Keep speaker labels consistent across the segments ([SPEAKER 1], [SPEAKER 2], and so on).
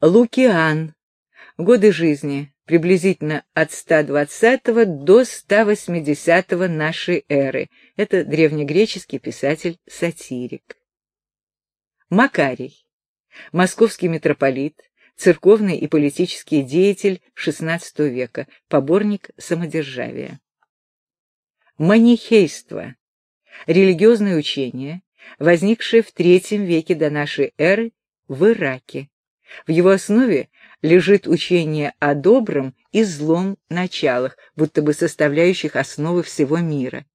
[SPEAKER 1] Лукиан. Годы жизни приблизительно от 120 до 180 нашей эры. Это древнегреческий писатель-сатирик. Макарий. Московский митрополит, церковный и политический деятель XVI века, поборник самодержавия. Манихейство – религиозное учение, возникшее в III веке до нашей эры в Ираке. В его основе лежит учение о добром и злом началах, будто бы составляющих основы всего мира.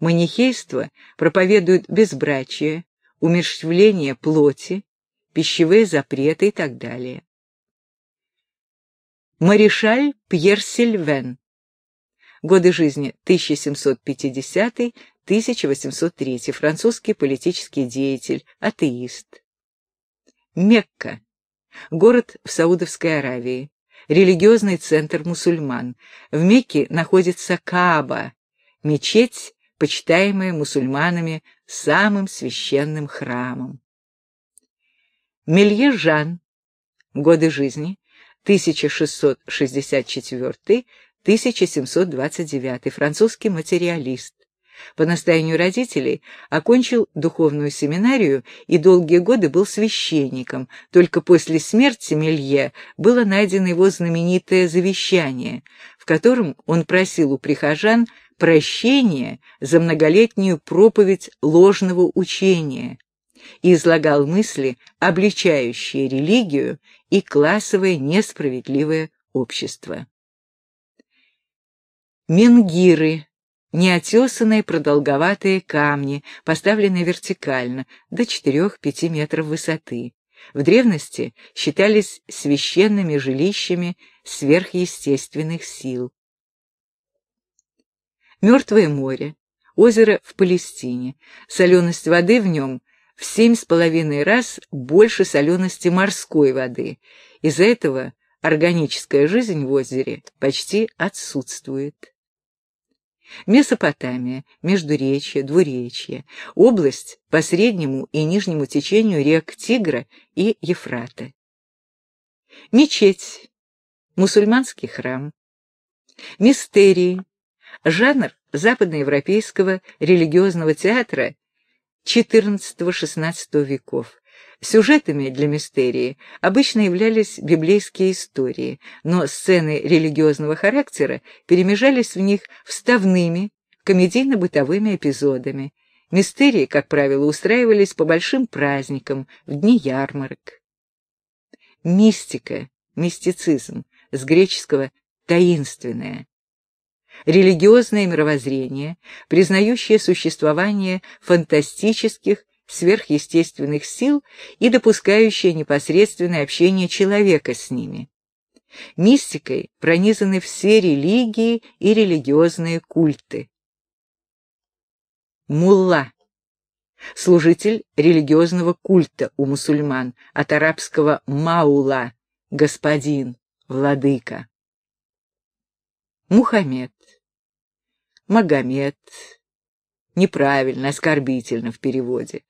[SPEAKER 1] Манихейство проповедует безбрачие, умерщвление плоти, пищевые запреты и так далее. Маришаль Пьер Сильвен. Годы жизни 1750-1803, французский политический деятель, атеист. Мекка. Город в Саудовской Аравии. Религиозный центр мусульман. В Мекке находится Кааба, мечеть, почитаемая мусульманами самым священным храмом. Мелье Жан. Годы жизни 1664-1729, французский материалист. По настоянию родителей окончил духовную семинарию и долгие годы был священником. Только после смерти Мелье было найдено его знаменитое завещание, в котором он просил у прихожан прощения за многолетнюю проповедь ложного учения и излагал мысли, обличающие религию и классовое несправедливое общество. Менгиры – неотесанные продолговатые камни, поставленные вертикально, до 4-5 метров высоты. В древности считались священными жилищами сверхъестественных сил. Мертвое море, озеро в Палестине, соленость воды в нем в семь с половиной раз больше солености морской воды. Из-за этого органическая жизнь в озере почти отсутствует. Месопотамия, Междуречье, Двуречье, область по среднему и нижнему течению рек Тигра и Ефрата. Мечеть, мусульманский храм. Мистерии, жанр западноевропейского религиозного театра XIV-XVI веков. Сюжетами для мистерии обычно являлись библейские истории, но сцены религиозного характера перемежались в них вставными, комедийно-бытовыми эпизодами. Мистерии, как правило, устраивались по большим праздникам, в дни ярмарок. Мистика, мистицизм, с греческого «таинственное», религиозное мировоззрение, признающее существование фантастических, сверхъестественных сил и допускающее непосредственное общение человека с ними. Мистикой пронизаны все религии и религиозные культы. Мулла – служитель религиозного культа у мусульман, от арабского «маула» – господин, владыка. Мухаммед Магомед. Неправильно, оскорбительно в переводе.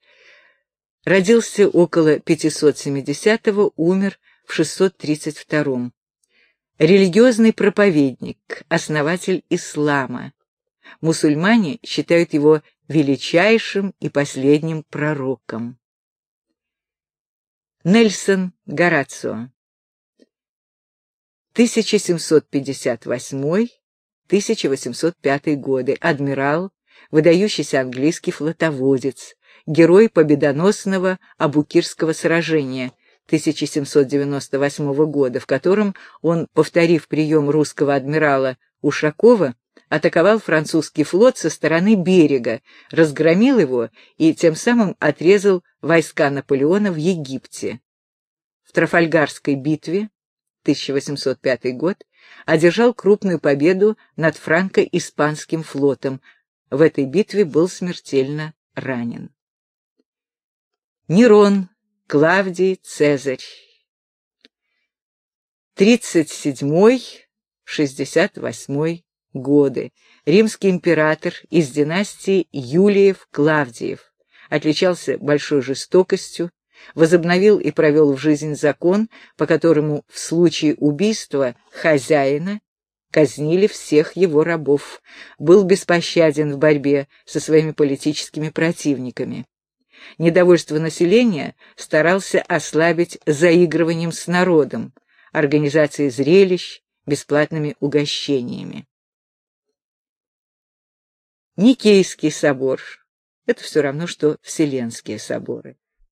[SPEAKER 1] Родился около 570-го, умер в 632-м. Религиозный проповедник, основатель ислама. Мусульмане считают его величайшим и последним пророком. Нельсон Горацио 1758 1805 годы, адмирал, выдающийся английский флотоводец, герой победоносного Абукирского сражения 1798 года, в котором он, повторив прием русского адмирала Ушакова, атаковал французский флот со стороны берега, разгромил его и тем самым отрезал войска Наполеона в Египте. В Трафальгарской битве 1805 год одержал крупную победу над франко-испанским флотом. В этой битве был смертельно ранен. Нерон, Клавдий, Цезарь. 37-68 годы. Римский император из династии Юлиев-Клавдиев. Отличался большой жестокостью, возобновил и провел в жизнь закон, по которому в случае убийства хозяина казнили всех его рабов, был беспощаден в борьбе со своими политическими противниками. Недовольство населения старался ослабить заигрыванием с народом, организацией зрелищ, бесплатными угощениями. Никейский собор — это все равно, что Вселенские соборы.